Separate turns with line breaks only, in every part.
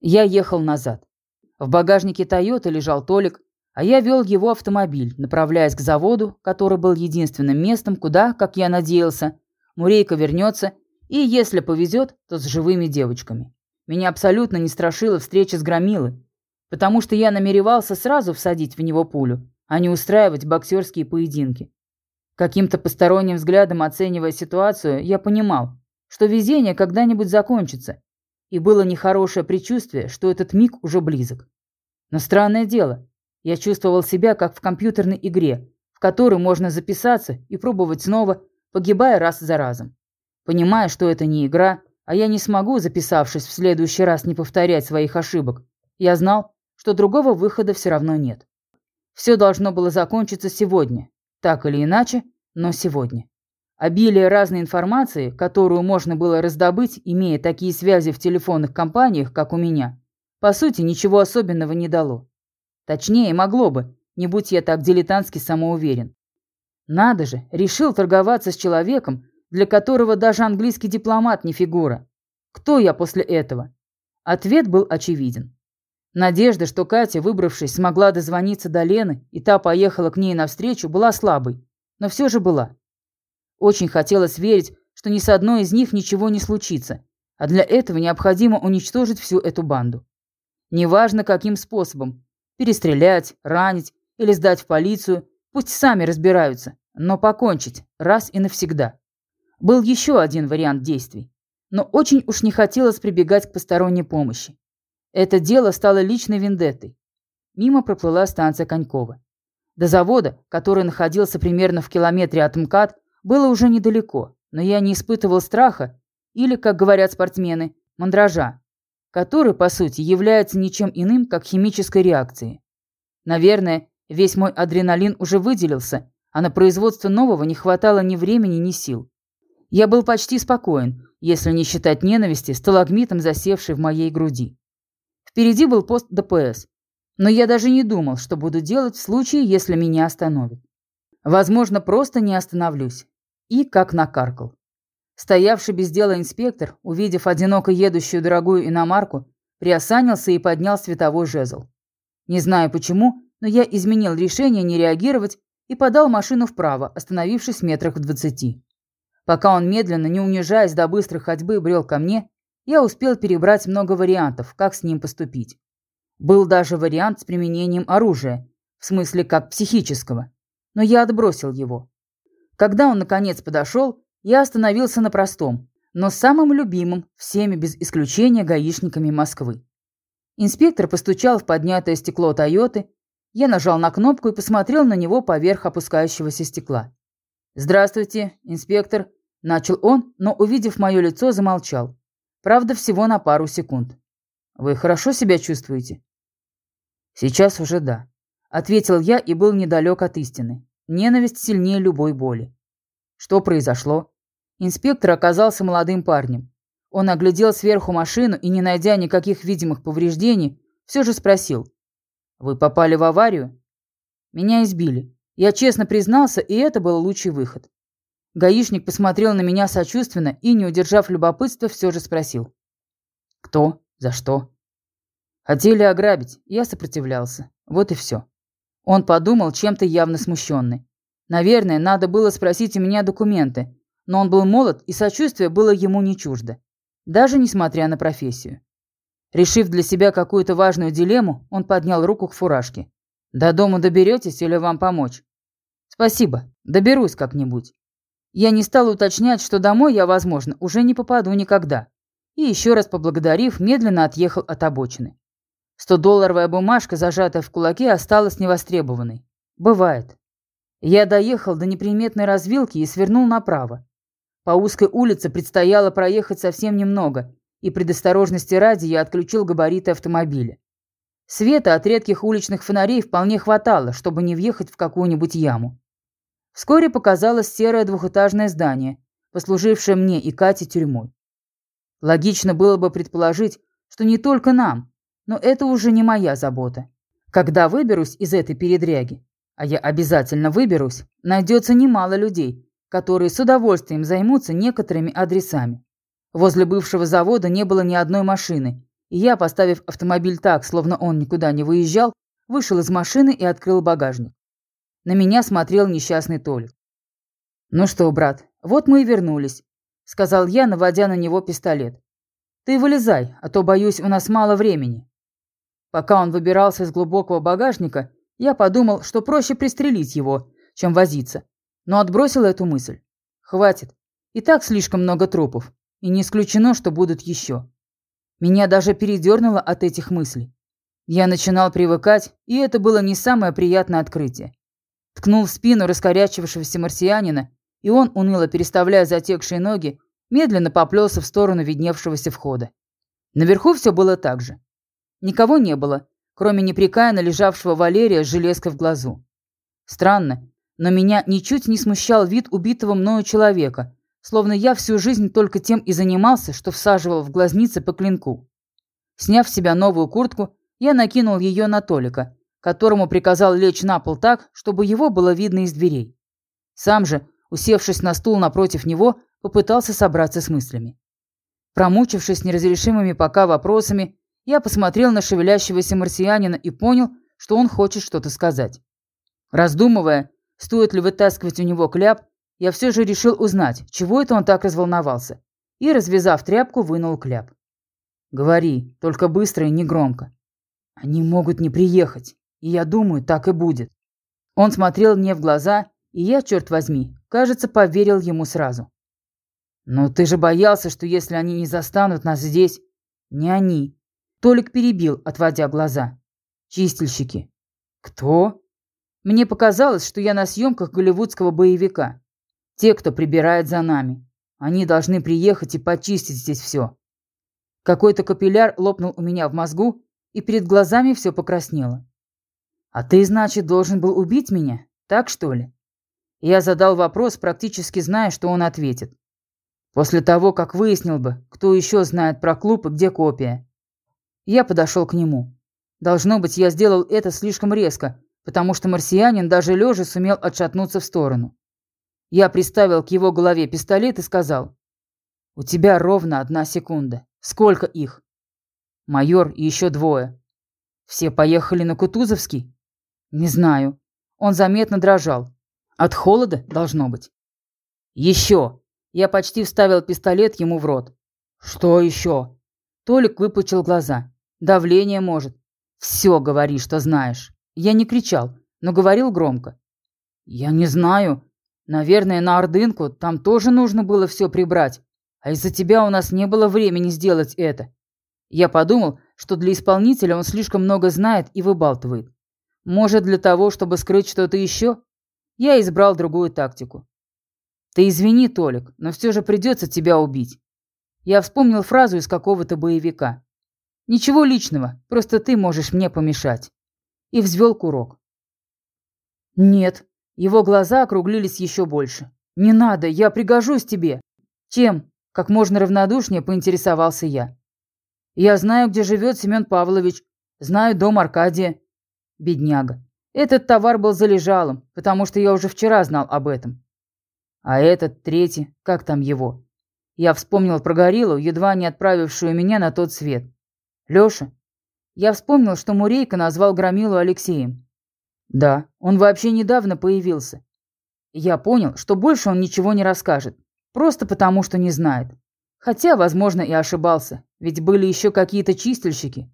Я ехал назад. В багажнике Тойоты лежал Толик, а я вел его автомобиль, направляясь к заводу, который был единственным местом, куда, как я надеялся, Мурейка вернется, и, если повезет, то с живыми девочками. Меня абсолютно не страшила встреча с Громилой, потому что я намеревался сразу всадить в него пулю, а не устраивать боксерские поединки. Каким-то посторонним взглядом оценивая ситуацию, я понимал, что везение когда-нибудь закончится, и было нехорошее предчувствие, что этот миг уже близок. Но странное дело, я чувствовал себя как в компьютерной игре, в которой можно записаться и пробовать снова, погибая раз за разом. Понимая, что это не игра, а я не смогу, записавшись в следующий раз, не повторять своих ошибок, я знал, что другого выхода все равно нет. Все должно было закончиться сегодня, так или иначе, но сегодня. Обилие разной информации, которую можно было раздобыть, имея такие связи в телефонных компаниях, как у меня, по сути, ничего особенного не дало. Точнее, могло бы, не будь я так дилетантски самоуверен. Надо же, решил торговаться с человеком, для которого даже английский дипломат не фигура. Кто я после этого? Ответ был очевиден. Надежда, что Катя, выбравшись, смогла дозвониться до Лены, и та поехала к ней навстречу, была слабой, но все же была. Очень хотелось верить, что ни с одной из них ничего не случится, а для этого необходимо уничтожить всю эту банду. Неважно, каким способом – перестрелять, ранить или сдать в полицию, пусть сами разбираются, но покончить раз и навсегда. Был еще один вариант действий, но очень уж не хотелось прибегать к посторонней помощи. Это дело стало личной вендеттой. Мимо проплыла станция Конькова. До завода, который находился примерно в километре от МКАД, было уже недалеко, но я не испытывал страха или, как говорят спортсмены, мандража, который, по сути, является ничем иным, как химической реакцией. Наверное, весь мой адреналин уже выделился, а на производство нового не хватало ни времени, ни сил. Я был почти спокоен, если не считать ненависти, сталагмитом засевшей в моей груди. Впереди был пост ДПС, но я даже не думал, что буду делать в случае, если меня остановят. Возможно, просто не остановлюсь. И как накаркал. Стоявший без дела инспектор, увидев одиноко едущую дорогую иномарку, приосанился и поднял световой жезл. Не знаю почему, но я изменил решение не реагировать и подал машину вправо, остановившись в метрах в двадцати. Пока он медленно, не унижаясь до быстрой ходьбы, брел ко мне, я успел перебрать много вариантов, как с ним поступить. Был даже вариант с применением оружия, в смысле как психического но я отбросил его. Когда он наконец подошел, я остановился на простом, но самым любимым всеми без исключения гаишниками Москвы. Инспектор постучал в поднятое стекло Тойоты, я нажал на кнопку и посмотрел на него поверх опускающегося стекла. «Здравствуйте, инспектор», – начал он, но, увидев мое лицо, замолчал. Правда, всего на пару секунд. «Вы хорошо себя чувствуете?» «Сейчас уже да. Ответил я и был недалек от истины. Ненависть сильнее любой боли. Что произошло? Инспектор оказался молодым парнем. Он оглядел сверху машину и, не найдя никаких видимых повреждений, все же спросил. «Вы попали в аварию?» «Меня избили. Я честно признался, и это был лучший выход». Гаишник посмотрел на меня сочувственно и, не удержав любопытства, все же спросил. «Кто? За что?» «Хотели ограбить. Я сопротивлялся. Вот и все». Он подумал, чем-то явно смущенный. Наверное, надо было спросить у меня документы, но он был молод, и сочувствие было ему не чуждо. Даже несмотря на профессию. Решив для себя какую-то важную дилемму, он поднял руку к фуражке. «До дома доберетесь или вам помочь?» «Спасибо, доберусь как-нибудь». Я не стал уточнять, что домой я, возможно, уже не попаду никогда. И еще раз поблагодарив, медленно отъехал от обочины. Сто-долларовая бумажка, зажатая в кулаке, осталась невостребованной. Бывает. Я доехал до неприметной развилки и свернул направо. По узкой улице предстояло проехать совсем немного, и предосторожности ради я отключил габариты автомобиля. Света от редких уличных фонарей вполне хватало, чтобы не въехать в какую-нибудь яму. Вскоре показалось серое двухэтажное здание, послужившее мне и Кате тюрьмой. Логично было бы предположить, что не только нам, но это уже не моя забота. Когда выберусь из этой передряги, а я обязательно выберусь, найдется немало людей, которые с удовольствием займутся некоторыми адресами. Возле бывшего завода не было ни одной машины, и я, поставив автомобиль так, словно он никуда не выезжал, вышел из машины и открыл багажник. На меня смотрел несчастный Толик. «Ну что, брат, вот мы и вернулись», — сказал я, наводя на него пистолет. «Ты вылезай, а то, боюсь, у нас мало времени». Пока он выбирался из глубокого багажника, я подумал, что проще пристрелить его, чем возиться, но отбросил эту мысль. Хватит. И так слишком много трупов, и не исключено, что будут еще. Меня даже передернуло от этих мыслей. Я начинал привыкать, и это было не самое приятное открытие. Ткнул в спину раскорячившегося марсианина, и он, уныло переставляя затекшие ноги, медленно поплелся в сторону видневшегося входа. Наверху все было так же. Никого не было, кроме непрекаянно лежавшего Валерия с железкой в глазу. Странно, но меня ничуть не смущал вид убитого мною человека, словно я всю жизнь только тем и занимался, что всаживал в глазницы по клинку. Сняв с себя новую куртку, я накинул ее на Толика, которому приказал лечь на пол так, чтобы его было видно из дверей. Сам же, усевшись на стул напротив него, попытался собраться с мыслями. Промучившись неразрешимыми пока вопросами, я посмотрел на шевелящегося марсианина и понял, что он хочет что-то сказать. Раздумывая, стоит ли вытаскивать у него кляп, я все же решил узнать, чего это он так разволновался, и, развязав тряпку, вынул кляп. «Говори, только быстро и негромко. Они могут не приехать, и я думаю, так и будет». Он смотрел мне в глаза, и я, черт возьми, кажется, поверил ему сразу. «Но ты же боялся, что если они не застанут нас здесь...» «Не они». Толик перебил, отводя глаза. «Чистильщики». «Кто?» Мне показалось, что я на съемках голливудского боевика. Те, кто прибирает за нами. Они должны приехать и почистить здесь все. Какой-то капилляр лопнул у меня в мозгу, и перед глазами все покраснело. «А ты, значит, должен был убить меня? Так, что ли?» Я задал вопрос, практически зная, что он ответит. После того, как выяснил бы, кто еще знает про клуб и где копия. Я подошел к нему. Должно быть, я сделал это слишком резко, потому что марсианин даже лежа сумел отшатнуться в сторону. Я приставил к его голове пистолет и сказал. «У тебя ровно одна секунда. Сколько их?» «Майор и еще двое. Все поехали на Кутузовский?» «Не знаю. Он заметно дрожал. От холода должно быть». «Еще!» Я почти вставил пистолет ему в рот. «Что еще?» Толик выпучил глаза. «Давление может». «Все говори, что знаешь». Я не кричал, но говорил громко. «Я не знаю. Наверное, на Ордынку там тоже нужно было все прибрать, а из-за тебя у нас не было времени сделать это. Я подумал, что для исполнителя он слишком много знает и выбалтывает. Может, для того, чтобы скрыть что-то еще? Я избрал другую тактику. Ты извини, Толик, но все же придется тебя убить. Я вспомнил фразу из какого-то боевика. Ничего личного, просто ты можешь мне помешать. И взвел курок. Нет, его глаза округлились еще больше. «Не надо, я пригожусь тебе!» «Чем?» – как можно равнодушнее поинтересовался я. «Я знаю, где живет Семен Павлович. Знаю дом Аркадия». Бедняга. Этот товар был залежалым, потому что я уже вчера знал об этом. А этот, третий, как там его? Я вспомнил про гориллу, едва не отправившую меня на тот свет. Лёша. Я вспомнил, что Мурейко назвал Громилу Алексеем. Да, он вообще недавно появился. Я понял, что больше он ничего не расскажет, просто потому что не знает. Хотя, возможно, и ошибался, ведь были еще какие-то чистильщики.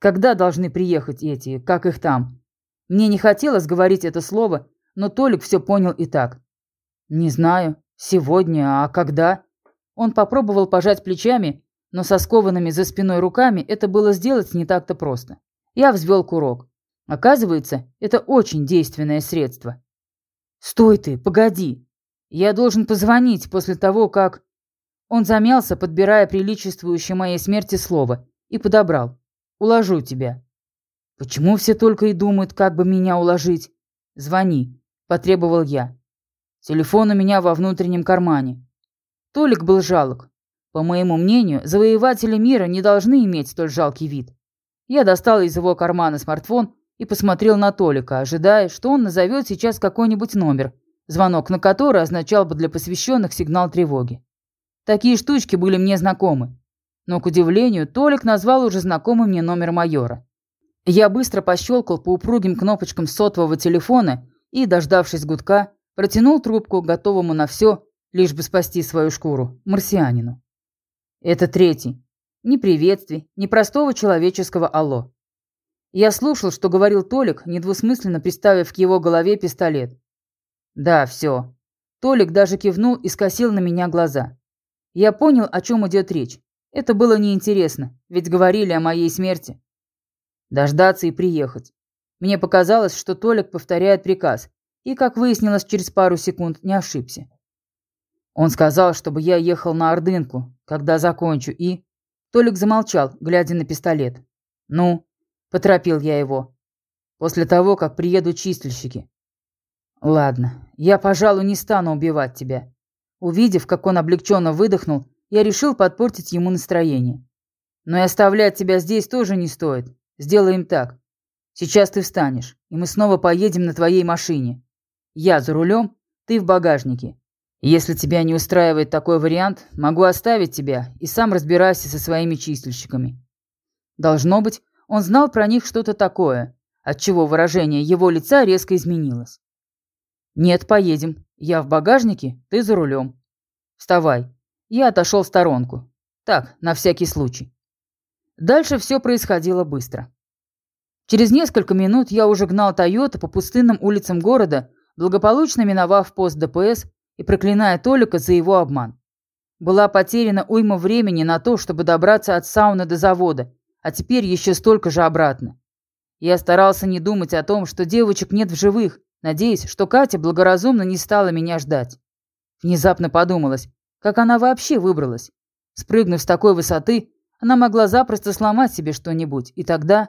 Когда должны приехать эти, как их там? Мне не хотелось говорить это слово, но Толик все понял и так. Не знаю, сегодня, а когда? Он попробовал пожать плечами, но со скованными за спиной руками это было сделать не так-то просто. Я взвел курок. Оказывается, это очень действенное средство. «Стой ты, погоди! Я должен позвонить после того, как...» Он замялся, подбирая приличествующее моей смерти слово, и подобрал. «Уложу тебя». «Почему все только и думают, как бы меня уложить?» «Звони», — потребовал я. Телефон у меня во внутреннем кармане. Толик был жалок. По моему мнению, завоеватели мира не должны иметь столь жалкий вид. Я достал из его кармана смартфон и посмотрел на Толика, ожидая, что он назовет сейчас какой-нибудь номер, звонок на который означал бы для посвященных сигнал тревоги. Такие штучки были мне знакомы. но, к удивлению, Толик назвал уже знакомый мне номер майора. Я быстро пощелкал по упругим кнопочкам сотового телефона и, дождавшись гудка, протянул трубку, готовому на все, лишь бы спасти свою шкуру, марсианину. Это третий. Ни приветствий, ни простого человеческого «алло». Я слушал, что говорил Толик, недвусмысленно приставив к его голове пистолет. Да, все. Толик даже кивнул и скосил на меня глаза. Я понял, о чем идет речь. Это было неинтересно, ведь говорили о моей смерти. Дождаться и приехать. Мне показалось, что Толик повторяет приказ, и, как выяснилось через пару секунд, не ошибся. Он сказал, чтобы я ехал на Ордынку, когда закончу, и... Толик замолчал, глядя на пистолет. «Ну?» – поторопил я его. «После того, как приедут чистильщики». «Ладно, я, пожалуй, не стану убивать тебя». Увидев, как он облегченно выдохнул, я решил подпортить ему настроение. «Но и оставлять тебя здесь тоже не стоит. Сделаем так. Сейчас ты встанешь, и мы снова поедем на твоей машине. Я за рулем, ты в багажнике. Если тебя не устраивает такой вариант, могу оставить тебя и сам разбирайся со своими чистильщиками». Должно быть, он знал про них что-то такое, отчего выражение его лица резко изменилось. «Нет, поедем. Я в багажнике, ты за рулем. Вставай». Я отошел в сторонку. Так, на всякий случай. Дальше все происходило быстро. Через несколько минут я уже гнал Тойота по пустынным улицам города, благополучно миновав пост ДПС и проклиная Толика за его обман. Была потеряна уйма времени на то, чтобы добраться от сауны до завода, а теперь еще столько же обратно. Я старался не думать о том, что девочек нет в живых, надеясь, что Катя благоразумно не стала меня ждать. Внезапно подумалось, как она вообще выбралась. Спрыгнув с такой высоты, она могла запросто сломать себе что-нибудь, и тогда...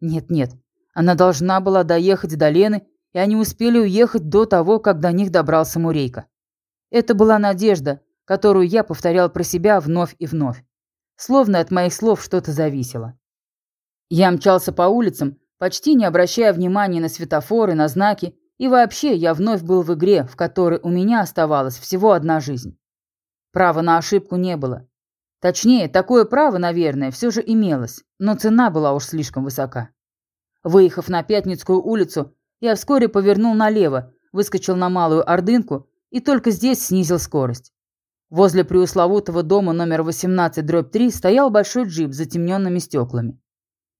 Нет-нет, она должна была доехать до Лены, и они успели уехать до того, как до них добрался Мурейка. Это была надежда, которую я повторял про себя вновь и вновь. Словно от моих слов что-то зависело. Я мчался по улицам, почти не обращая внимания на светофоры, на знаки, и вообще я вновь был в игре, в которой у меня оставалась всего одна жизнь. Права на ошибку не было. Точнее, такое право, наверное, все же имелось, но цена была уж слишком высока. Выехав на Пятницкую улицу, я вскоре повернул налево, выскочил на Малую Ордынку и только здесь снизил скорость. Возле преусловутого дома номер 18-3 стоял большой джип с затемненными стеклами.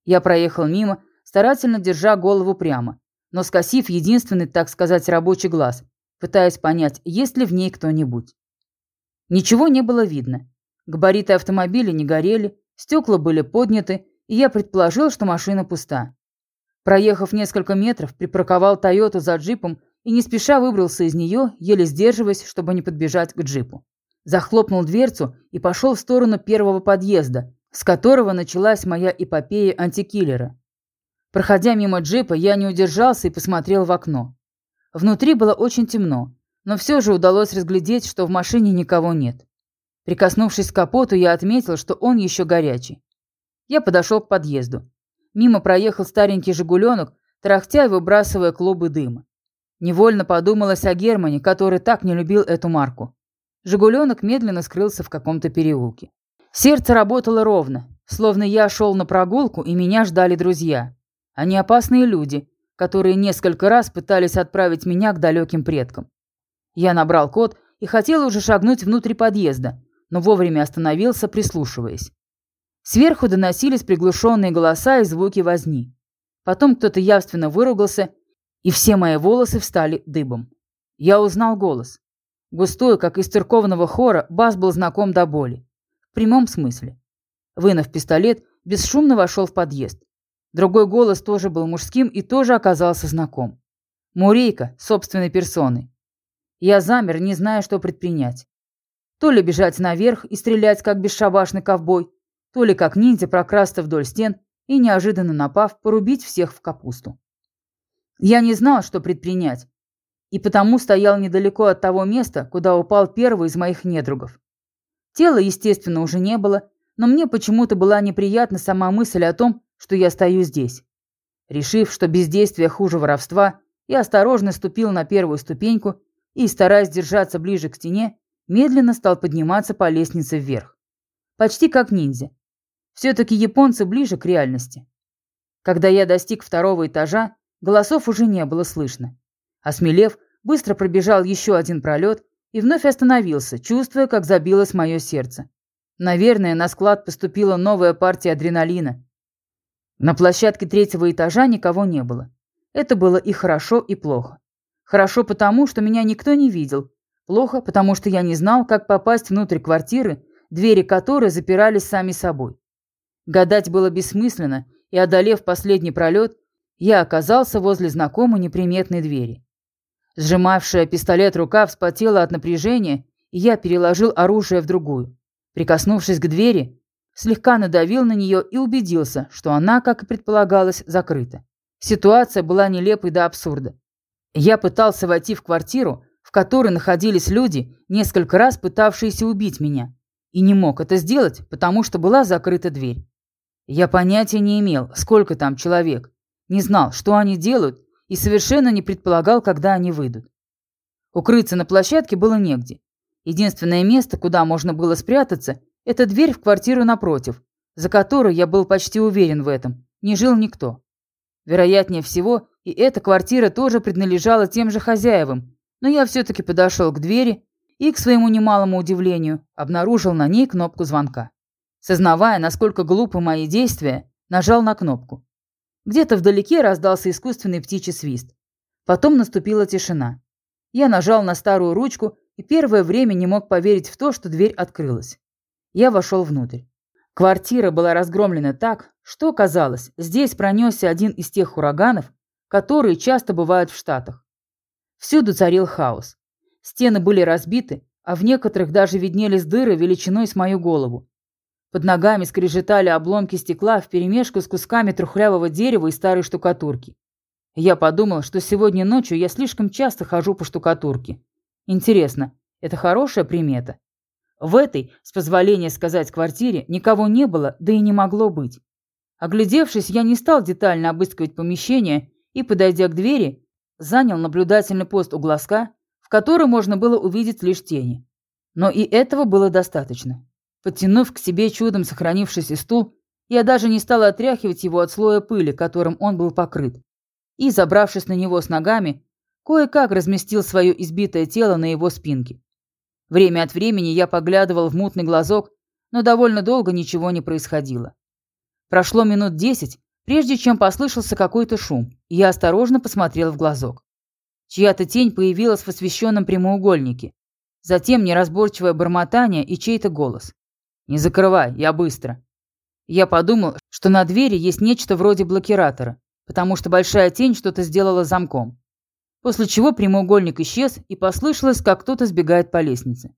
Я проехал мимо, старательно держа голову прямо, но скосив единственный, так сказать, рабочий глаз, пытаясь понять, есть ли в ней кто-нибудь. Ничего не было видно. Габариты автомобиля не горели, стекла были подняты, и я предположил, что машина пуста. Проехав несколько метров, припарковал Тойоту за джипом и не спеша выбрался из нее, еле сдерживаясь, чтобы не подбежать к джипу. Захлопнул дверцу и пошел в сторону первого подъезда, с которого началась моя эпопея антикиллера. Проходя мимо джипа, я не удержался и посмотрел в окно. Внутри было очень темно, но все же удалось разглядеть, что в машине никого нет. Прикоснувшись к капоту, я отметил, что он еще горячий. Я подошел к подъезду. Мимо проехал старенький «Жигуленок», трахтя и выбрасывая клубы дыма. Невольно подумалось о Германе, который так не любил эту марку. «Жигуленок» медленно скрылся в каком-то переулке. Сердце работало ровно, словно я шел на прогулку, и меня ждали друзья. Они опасные люди, которые несколько раз пытались отправить меня к далеким предкам. Я набрал код и хотел уже шагнуть внутрь подъезда, но вовремя остановился, прислушиваясь. Сверху доносились приглушенные голоса и звуки возни. Потом кто-то явственно выругался, и все мои волосы встали дыбом. Я узнал голос. Густой, как из церковного хора, бас был знаком до боли. В прямом смысле. Вынув пистолет, бесшумно вошел в подъезд. Другой голос тоже был мужским и тоже оказался знаком. Мурейка, собственной персоной. Я замер, не зная, что предпринять. То ли бежать наверх и стрелять, как бесшабашный ковбой, то ли как ниндзя прокрасться вдоль стен и, неожиданно напав, порубить всех в капусту. Я не знал, что предпринять, и потому стоял недалеко от того места, куда упал первый из моих недругов. Тела, естественно, уже не было, но мне почему-то была неприятна сама мысль о том, что я стою здесь. Решив, что бездействие хуже воровства, я осторожно ступил на первую ступеньку и, стараясь держаться ближе к стене, медленно стал подниматься по лестнице вверх. Почти как ниндзя. Все-таки японцы ближе к реальности. Когда я достиг второго этажа, голосов уже не было слышно. Осмелев, быстро пробежал еще один пролет и вновь остановился, чувствуя, как забилось мое сердце. Наверное, на склад поступила новая партия адреналина. На площадке третьего этажа никого не было. Это было и хорошо, и плохо. Хорошо потому, что меня никто не видел. Плохо, потому что я не знал, как попасть внутрь квартиры, двери которой запирались сами собой. Гадать было бессмысленно, и, одолев последний пролет, я оказался возле знакомой неприметной двери. Сжимавшая пистолет рука вспотела от напряжения, и я переложил оружие в другую. Прикоснувшись к двери, слегка надавил на нее и убедился, что она, как и предполагалось, закрыта. Ситуация была нелепой до абсурда. Я пытался войти в квартиру, в которой находились люди, несколько раз пытавшиеся убить меня, и не мог это сделать, потому что была закрыта дверь. Я понятия не имел, сколько там человек, не знал, что они делают, и совершенно не предполагал, когда они выйдут. Укрыться на площадке было негде. Единственное место, куда можно было спрятаться, это дверь в квартиру напротив, за которой, я был почти уверен в этом, не жил никто. Вероятнее всего, и эта квартира тоже принадлежала тем же хозяевам, но я все-таки подошел к двери и, к своему немалому удивлению, обнаружил на ней кнопку звонка. Сознавая, насколько глупы мои действия, нажал на кнопку. Где-то вдалеке раздался искусственный птичий свист. Потом наступила тишина. Я нажал на старую ручку и первое время не мог поверить в то, что дверь открылась. Я вошел внутрь. Квартира была разгромлена так, что, казалось, здесь пронесся один из тех ураганов, которые часто бывают в Штатах. Всюду царил хаос. Стены были разбиты, а в некоторых даже виднелись дыры величиной с мою голову. Под ногами скрежетали обломки стекла вперемешку с кусками трухлявого дерева и старой штукатурки. Я подумал, что сегодня ночью я слишком часто хожу по штукатурке. Интересно, это хорошая примета? В этой, с позволения сказать, квартире никого не было, да и не могло быть. Оглядевшись, я не стал детально обыскивать помещение и, подойдя к двери, занял наблюдательный пост у глазка, в который можно было увидеть лишь тени. Но и этого было достаточно. Подтянув к себе чудом сохранившийся стул, я даже не стала отряхивать его от слоя пыли, которым он был покрыт. И, забравшись на него с ногами, кое-как разместил свое избитое тело на его спинке. Время от времени я поглядывал в мутный глазок, но довольно долго ничего не происходило. Прошло минут десять, прежде чем послышался какой-то шум, и я осторожно посмотрел в глазок. Чья-то тень появилась в освещенном прямоугольнике. Затем неразборчивое бормотание и чей-то голос. «Не закрывай, я быстро». Я подумал, что на двери есть нечто вроде блокиратора, потому что большая тень что-то сделала замком. После чего прямоугольник исчез, и послышалось, как кто-то сбегает по лестнице.